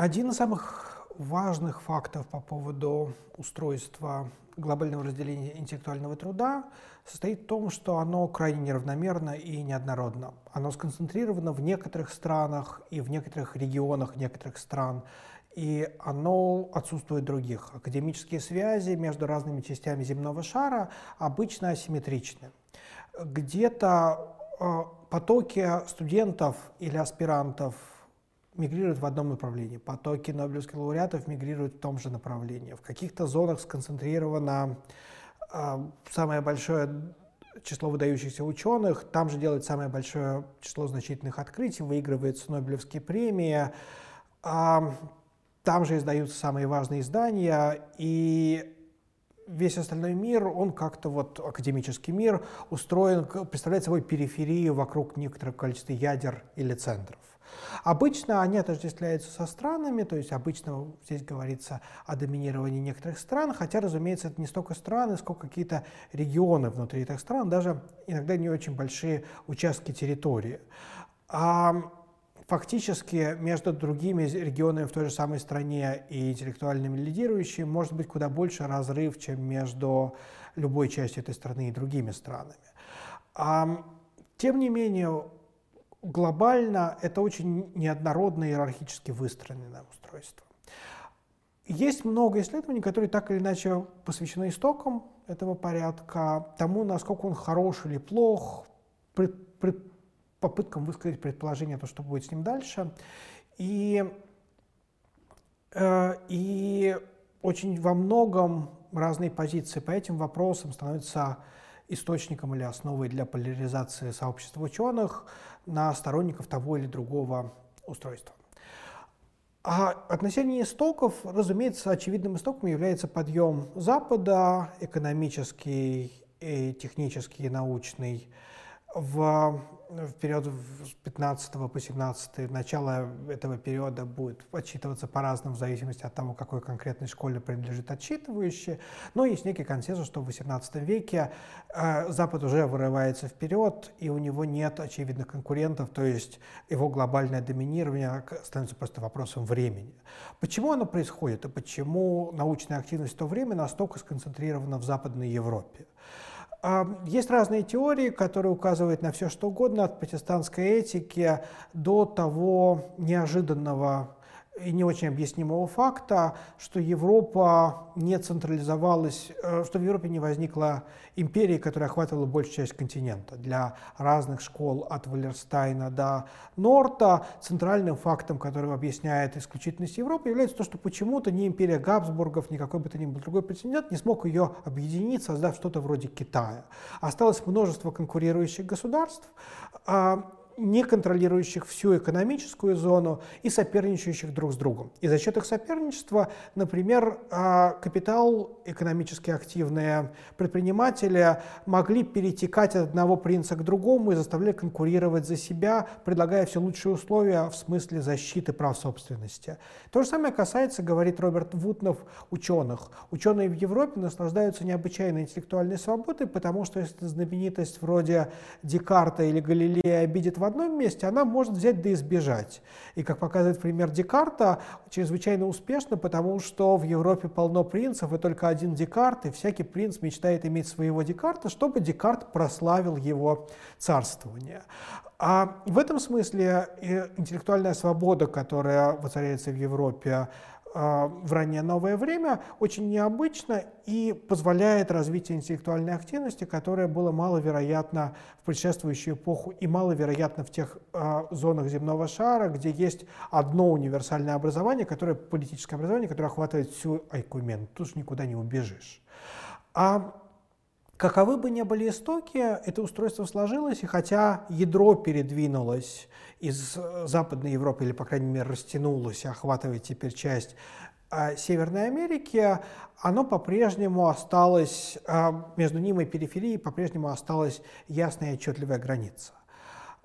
Один из самых важных фактов по поводу устройства глобального разделения интеллектуального труда состоит в том, что оно крайне неравномерно и неоднородно. Оно сконцентрировано в некоторых странах и в некоторых регионах некоторых стран, и оно отсутствует в других. Академические связи между разными частями земного шара обычно асимметричны. Где-то э, потоки студентов или аспирантов мигрируют в одном направлении, потоки нобелевских лауреатов мигрируют в том же направлении. В каких-то зонах сконцентрировано э, самое большое число выдающихся ученых, там же делают самое большое число значительных открытий, выигрываются Нобелевские премии, а, там же издаются самые важные издания, и весь остальной мир, он как-то вот, академический мир, устроен, представляет собой периферию вокруг некоторого количества ядер или центров. Обычно они отождествляются со странами, то есть обычно здесь говорится о доминировании некоторых стран, хотя, разумеется, это не столько страны, сколько какие-то регионы внутри этих стран, даже иногда не очень большие участки территории. А фактически между другими регионами в той же самой стране и интеллектуальными лидирующими может быть куда больше разрыв, чем между любой частью этой страны и другими странами. А, тем не менее, глобально это очень неоднородное иерархически выстроенное устройство. Есть много исследований, которые так или иначе посвящены истокам этого порядка, тому, насколько он хорош или плох, пред, пред, попыткам высказать предположение, то, что будет с ним дальше. И, э, и очень во многом разные позиции по этим вопросам становятся источником или основой для поляризации сообщества ученых на сторонников того или другого устройства. А отношение истоков, разумеется, очевидным истоком является подъем Запада, экономический, и технический, научный, в в период с 15 по 17 начало этого периода будет отчитываться по-разному в зависимости от того, какой конкретной школе принадлежит отчитывающий. Но есть некий консенсус, что в 18 веке э, Запад уже вырывается вперед, и у него нет очевидных конкурентов, то есть его глобальное доминирование становится просто вопросом времени. Почему оно происходит и почему научная активность в то время настолько сконцентрирована в Западной Европе? Есть разные теории, которые указывают на все что угодно, от протестантской этики до того неожиданного и не очень объяснимого факта, что Европа не централизовалась, э, что в Европе не возникла империи, которая охватывала большую часть континента. Для разных школ от Валерстайна до Норта центральным фактом, который объясняет исключительность Европы, является то, что почему-то ни империя Габсбургов, ни какой бы то ни был другой претендент не смог ее объединить, создав что-то вроде Китая. Осталось множество конкурирующих государств, а не контролирующих всю экономическую зону и соперничающих друг с другом. И за счет их соперничества, например, а, капитал, экономически активные предприниматели могли перетекать от одного принца к другому и заставляли конкурировать за себя, предлагая все лучшие условия в смысле защиты прав собственности. То же самое касается, говорит Роберт Вутнов, ученых. Ученые в Европе наслаждаются необычайной интеллектуальной свободой, потому что если знаменитость вроде Декарта или Галилея обидит в одном месте, она может взять да избежать. И, как показывает пример Декарта, чрезвычайно успешно, потому что в Европе полно принцев, и только один Декарт, и всякий принц мечтает иметь своего Декарта, чтобы Декарт прославил его царствование. А в этом смысле интеллектуальная свобода, которая воцаряется в Европе, в раннее новое время очень необычно и позволяет развитию интеллектуальной активности, которая была маловероятна в предшествующую эпоху и маловероятна в тех э, зонах земного шара, где есть одно универсальное образование, которое политическое образование, которое охватывает всю Айкумен. Тут же никуда не убежишь. А Каковы бы ни были истоки, это устройство сложилось, и хотя ядро передвинулось из Западной Европы, или, по крайней мере, растянулось, охватывает теперь часть а, Северной Америки, оно по-прежнему осталось, а, между ним и периферией по-прежнему осталась ясная и отчетливая граница.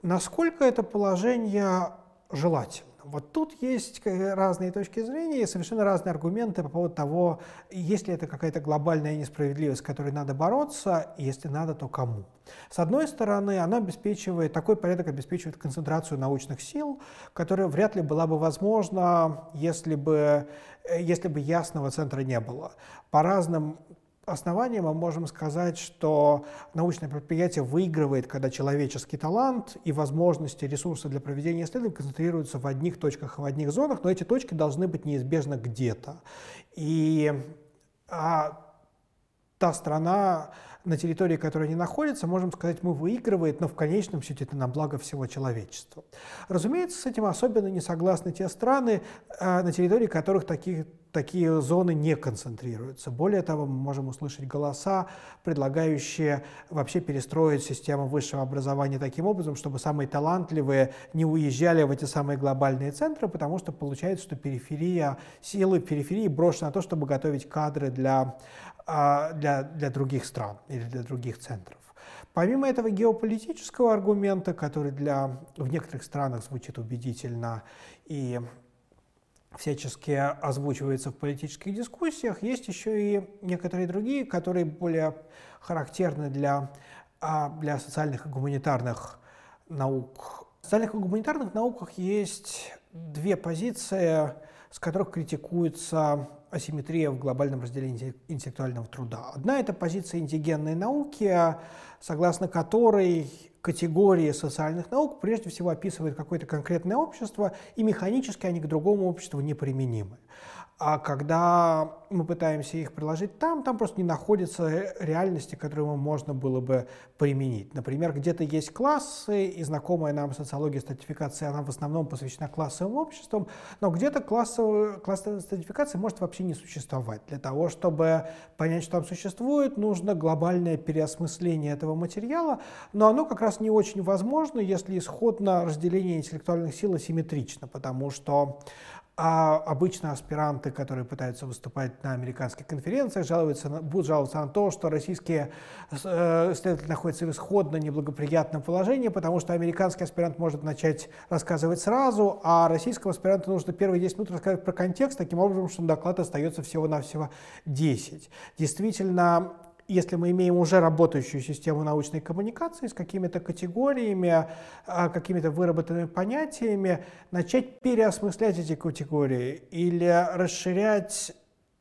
Насколько это положение желательно? Вот тут есть разные точки зрения и совершенно разные аргументы по поводу того, есть ли это какая-то глобальная несправедливость, с которой надо бороться, и если надо, то кому. С одной стороны, она обеспечивает, такой порядок обеспечивает концентрацию научных сил, которая вряд ли была бы возможна, если бы, если бы ясного центра не было. По разным основания мы можем сказать, что научное предприятие выигрывает, когда человеческий талант и возможности, ресурсы для проведения исследований концентрируются в одних точках, в одних зонах, но эти точки должны быть неизбежно где-то. И а, та страна, на территории, которой они находятся, можем сказать, мы выигрывает, но в конечном счете это на благо всего человечества. Разумеется, с этим особенно не согласны те страны, а, на территории которых таких, такие зоны не концентрируются. Более того, мы можем услышать голоса, предлагающие вообще перестроить систему высшего образования таким образом, чтобы самые талантливые не уезжали в эти самые глобальные центры, потому что получается, что периферия, силы периферии брошены на то, чтобы готовить кадры для а, для, для других стран или для других центров. Помимо этого геополитического аргумента, который для, в некоторых странах звучит убедительно и всячески озвучивается в политических дискуссиях, есть еще и некоторые другие, которые более характерны для, а, для социальных и гуманитарных наук. В социальных и гуманитарных науках есть две позиции, с которых критикуется асимметрия в глобальном разделении интеллектуального труда. Одна – это позиция интеллигентной науки, согласно которой категории социальных наук прежде всего описывают какое-то конкретное общество, и механически они к другому обществу неприменимы. А когда мы пытаемся их приложить там, там просто не находится реальности, которую можно было бы применить. Например, где-то есть классы, и знакомая нам социология стратификации, она в основном посвящена классовым обществам, но где-то классовая стратификация может вообще не существовать. Для того, чтобы понять, что там существует, нужно глобальное переосмысление этого материала, но оно как раз не очень возможно, если исходно разделение интеллектуальных сил асимметрично, потому что а обычно аспиранты, которые пытаются выступать на американских конференциях, жалуются, будут жаловаться на то, что российские э, исследователи находятся в исходно неблагоприятном положении, потому что американский аспирант может начать рассказывать сразу, а российскому аспиранту нужно первые 10 минут рассказывать про контекст, таким образом, что доклад остается всего-навсего 10. Действительно, если мы имеем уже работающую систему научной коммуникации с какими-то категориями, а, какими-то выработанными понятиями, начать переосмыслять эти категории или расширять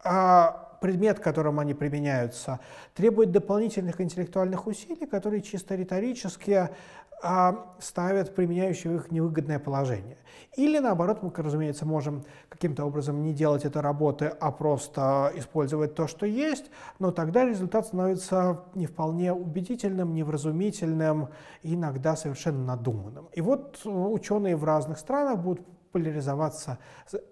а, предмет, которым они применяются, требует дополнительных интеллектуальных усилий, которые чисто риторически ставят применяющих их невыгодное положение. Или наоборот, мы, разумеется, можем каким-то образом не делать этой работы, а просто использовать то, что есть, но тогда результат становится не вполне убедительным, невразумительным иногда совершенно надуманным. И вот ученые в разных странах будут поляризоваться,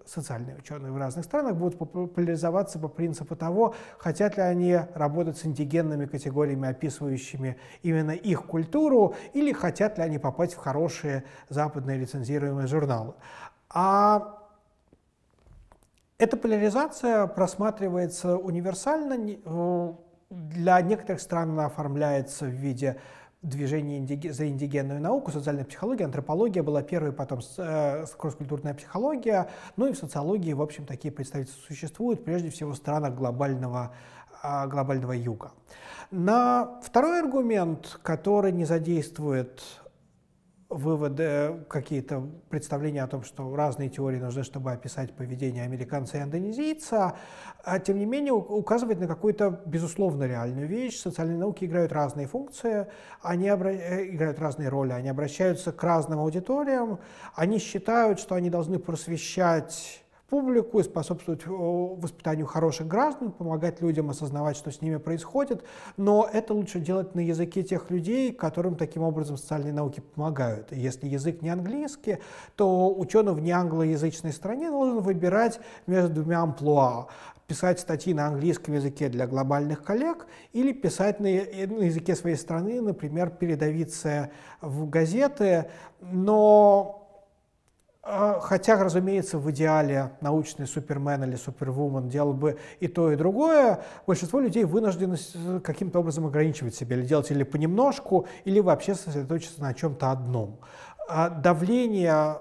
социальные ученые в разных странах будут поляризоваться по принципу того, хотят ли они работать с индигенными категориями, описывающими именно их культуру, или хотят ли они попасть в хорошие западные лицензируемые журналы. А эта поляризация просматривается универсально, э, для некоторых стран она оформляется в виде движение за индигенную науку, социальная психология, антропология была первой, потом э, кросс-культурная психология, ну и в социологии, в общем, такие представительства существуют, прежде всего в странах глобального, э, глобального юга. На второй аргумент, который не задействует выводы, какие-то представления о том, что разные теории нужны, чтобы описать поведение американца и индонезийца, а тем не менее указывает на какую-то безусловно реальную вещь. Социальные науки играют разные функции, они обра... Э, играют разные роли, они обращаются к разным аудиториям, они считают, что они должны просвещать публику и способствовать воспитанию хороших граждан, помогать людям осознавать, что с ними происходит, но это лучше делать на языке тех людей, которым таким образом социальные науки помогают. И если язык не английский, то ученый в неанглоязычной стране должен выбирать между двумя амплуа. Писать статьи на английском языке для глобальных коллег или писать на, на языке своей страны, например, передавиться в газеты, но хотя, разумеется, в идеале научный супермен или супервумен делал бы и то, и другое, большинство людей вынуждены каким-то образом ограничивать себя, или делать или понемножку, или вообще сосредоточиться на чем-то одном. А давление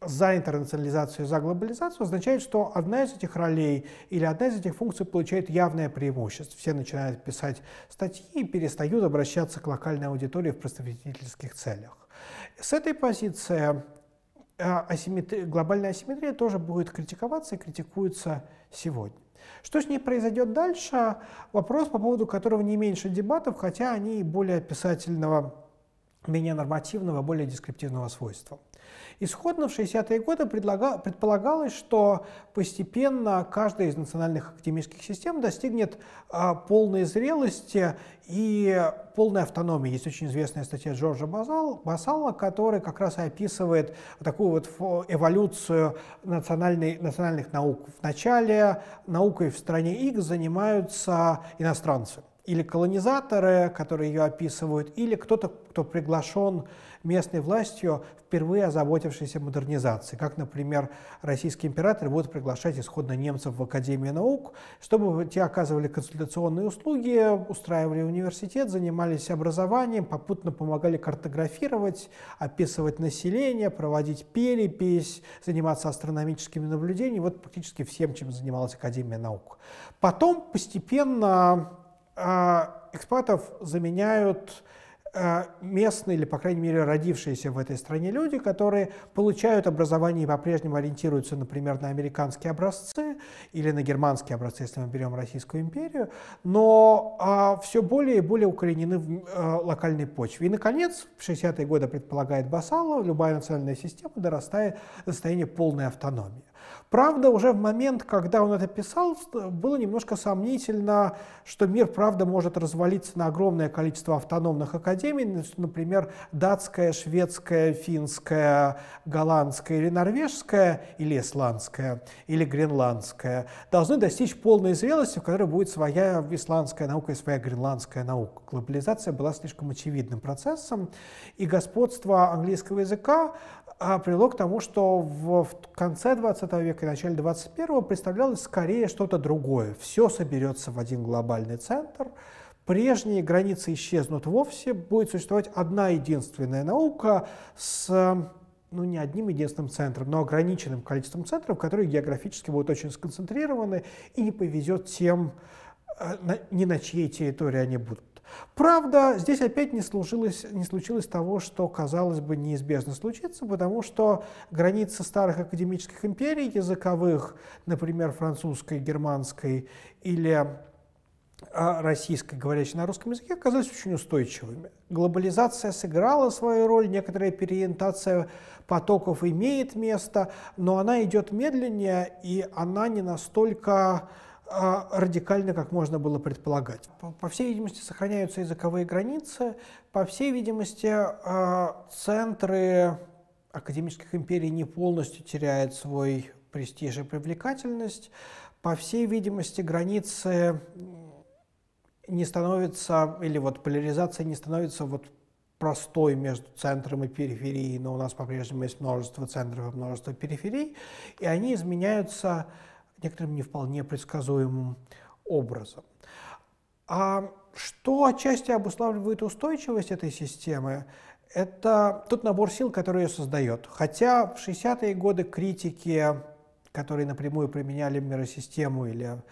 за интернационализацию, за глобализацию, означает, что одна из этих ролей или одна из этих функций получает явное преимущество. Все начинают писать статьи и перестают обращаться к локальной аудитории в представительских целях. С этой позиции э, асимметри... глобальная асимметрия тоже будет критиковаться и критикуется сегодня. Что с ней произойдет дальше? Вопрос, по поводу которого не меньше дебатов, хотя они более описательного, менее нормативного, более дескриптивного свойства. Исходно в 60-е годы предполагалось, что постепенно каждая из национальных академических систем достигнет а, полной зрелости и полной автономии. Есть очень известная статья Джорджа Басала, который как раз и описывает такую вот эволюцию национальной, национальных наук. Вначале наукой в стране X занимаются иностранцы или колонизаторы, которые ее описывают, или кто-то, кто приглашен местной властью, впервые озаботившейся модернизацией, как, например, российские императоры будут приглашать исходно немцев в Академию наук, чтобы те оказывали консультационные услуги, устраивали университет, занимались образованием, попутно помогали картографировать, описывать население, проводить перепись, заниматься астрономическими наблюдениями, вот практически всем, чем занималась Академия наук. Потом постепенно экспатов заменяют Э, местные или, по крайней мере, родившиеся в этой стране люди, которые получают образование и по-прежнему ориентируются, например, на американские образцы или на германские образцы, если мы берем Российскую империю, но а, все более и более укоренены в а, локальной почве. И, наконец, в 60-е годы предполагает Басалов, любая национальная система дорастает до состояния полной автономии. Правда, уже в момент, когда он это писал, было немножко сомнительно, что мир, правда, может развалиться на огромное количество автономных академий, например, датская, шведская, финская, голландская или норвежская, или исландская, или гренландская, должны достичь полной зрелости, в которой будет своя исландская наука и своя гренландская наука. Глобализация была слишком очевидным процессом, и господство английского языка а привело к тому, что в, конце 20 века и начале 21 представлялось скорее что-то другое. Все соберется в один глобальный центр, прежние границы исчезнут вовсе, будет существовать одна единственная наука с ну, не одним единственным центром, но ограниченным количеством центров, которые географически будут очень сконцентрированы и не повезет тем, э, ни на чьей территории они будут. Правда, здесь опять не, случилось, не случилось того, что, казалось бы, неизбежно случится, потому что границы старых академических империй языковых, например, французской, германской или а, российской, говорящей на русском языке, оказались очень устойчивыми. Глобализация сыграла свою роль, некоторая переориентация потоков имеет место, но она идет медленнее, и она не настолько радикально, как можно было предполагать. По всей видимости, сохраняются языковые границы, по всей видимости, а, центры академических империй не полностью теряют свой престиж и привлекательность. По всей видимости, границы не становятся, или вот поляризация не становится вот простой между центром и периферией, но у нас по-прежнему есть множество центров и множество периферий, и они изменяются некоторым не вполне предсказуемым образом. А что отчасти обуславливает устойчивость этой системы, это тот набор сил, который ее создает. Хотя в 60-е годы критики, которые напрямую применяли миросистему или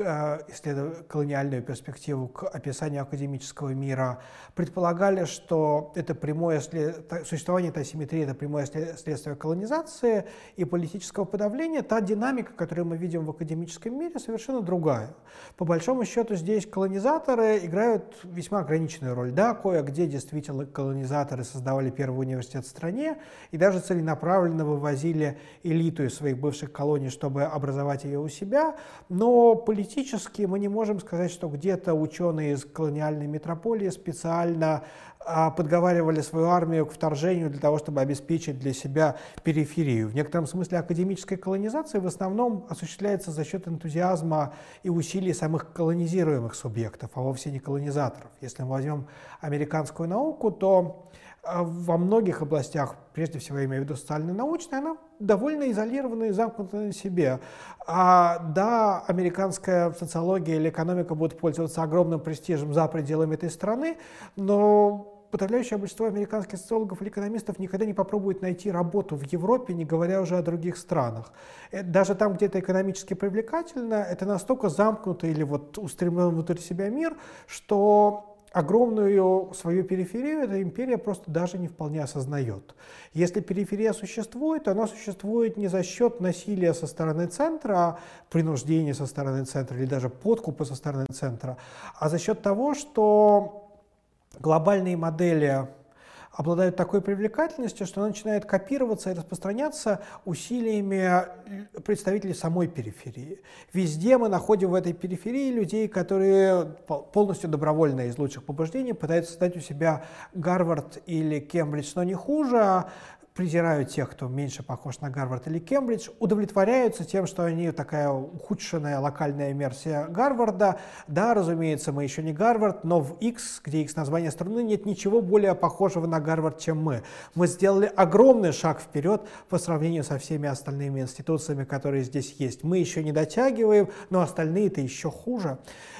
Э, исследовать колониальную перспективу к описанию академического мира, предполагали, что это прямое след... существование этой асимметрии – это прямое следствие колонизации и политического подавления. Та динамика, которую мы видим в академическом мире, совершенно другая. По большому счету здесь колонизаторы играют весьма ограниченную роль. Да, кое-где действительно колонизаторы создавали первый университет в стране и даже целенаправленно вывозили элиту из своих бывших колоний, чтобы образовать ее у себя, но политически теоретически мы не можем сказать, что где-то ученые из колониальной метрополии специально а, подговаривали свою армию к вторжению для того, чтобы обеспечить для себя периферию. В некотором смысле академическая колонизация в основном осуществляется за счет энтузиазма и усилий самых колонизируемых субъектов, а вовсе не колонизаторов. Если мы возьмем американскую науку, то во многих областях, прежде всего, я имею в виду социально-научная, она довольно изолированная и замкнута на себе. А, да, американская социология или экономика будут пользоваться огромным престижем за пределами этой страны, но подавляющее большинство американских социологов или экономистов никогда не попробует найти работу в Европе, не говоря уже о других странах. Э, даже там, где это экономически привлекательно, это настолько замкнутый или вот устремлен внутрь себя мир, что огромную свою периферию эта империя просто даже не вполне осознает. Если периферия существует, она существует не за счет насилия со стороны центра, принуждения со стороны центра или даже подкупа со стороны центра, а за счет того, что глобальные модели обладают такой привлекательностью, что она начинает копироваться и распространяться усилиями представителей самой периферии. Везде мы находим в этой периферии людей, которые полностью добровольно из лучших побуждений пытаются создать у себя Гарвард или Кембридж, но не хуже, презирают тех, кто меньше похож на Гарвард или Кембридж, удовлетворяются тем, что они такая ухудшенная локальная версия Гарварда. Да, разумеется, мы еще не Гарвард, но в X, где X название страны, нет ничего более похожего на Гарвард, чем мы. Мы сделали огромный шаг вперед по сравнению со всеми остальными институциями, которые здесь есть. Мы еще не дотягиваем, но остальные-то еще хуже.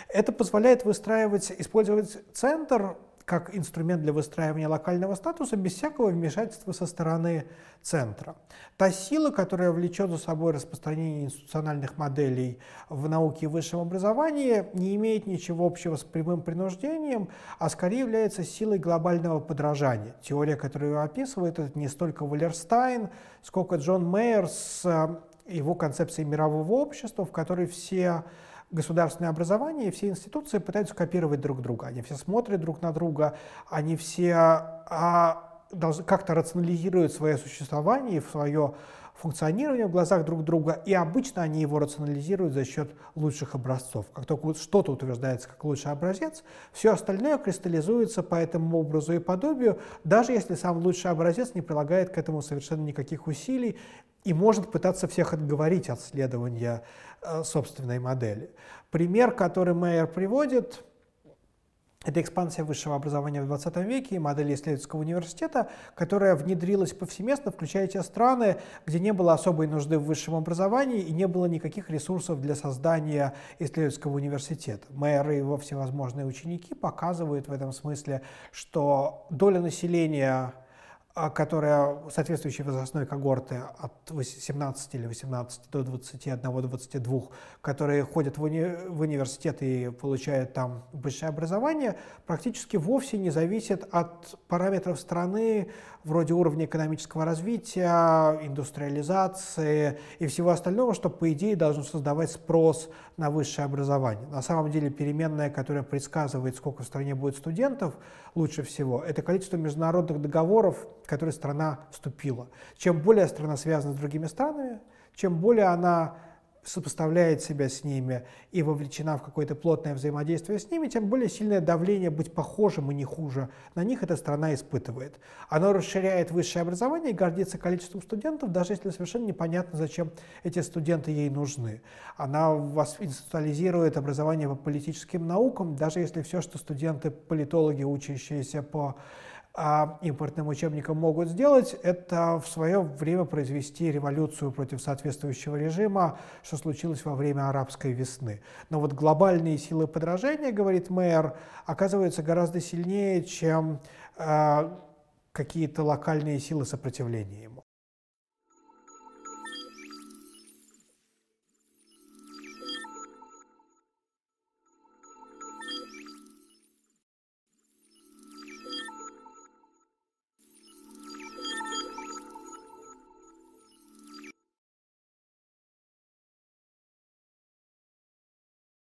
Это позволяет выстраивать, использовать центр как инструмент для выстраивания локального статуса без всякого вмешательства со стороны центра. Та сила, которая влечет за собой распространение институциональных моделей в науке и высшем образовании, не имеет ничего общего с прямым принуждением, а скорее является силой глобального подражания. Теория, которую описывает, это не столько Валерстайн, сколько Джон Мейер с э, его концепцией мирового общества, в которой все государственное образование и все институции пытаются копировать друг друга. Они все смотрят друг на друга, они все а, как-то рационализируют свое существование, свое функционирование в глазах друг друга, и обычно они его рационализируют за счет лучших образцов. Как только что-то утверждается как лучший образец, все остальное кристаллизуется по этому образу и подобию, даже если сам лучший образец не прилагает к этому совершенно никаких усилий и может пытаться всех отговорить от следования Э, собственной модели. Пример, который Мейер приводит, это экспансия высшего образования в 20 веке и модель исследовательского университета, которая внедрилась повсеместно, включая те страны, где не было особой нужды в высшем образовании и не было никаких ресурсов для создания исследовательского университета. Мэры и его всевозможные ученики показывают в этом смысле, что доля населения которая соответствующей возрастной когорты от 17 или 18 до 21-22, которые ходят в, уни в университет и получают там высшее образование, практически вовсе не зависит от параметров страны, вроде уровня экономического развития, индустриализации и всего остального, что, по идее, должно создавать спрос на высшее образование. На самом деле переменная, которая предсказывает, сколько в стране будет студентов, лучше всего, это количество международных договоров, в которые страна вступила. Чем более страна связана с другими странами, чем более она сопоставляет себя с ними и вовлечена в какое-то плотное взаимодействие с ними, тем более сильное давление быть похожим и не хуже на них эта страна испытывает. Оно расширяет высшее образование и гордится количеством студентов, даже если совершенно непонятно, зачем эти студенты ей нужны. Она вас институализирует образование по политическим наукам, даже если все, что студенты, политологи, учащиеся по а импортным учебникам могут сделать, это в свое время произвести революцию против соответствующего режима, что случилось во время арабской весны. Но вот глобальные силы подражания, говорит мэр, оказываются гораздо сильнее, чем э, какие-то локальные силы сопротивления ему.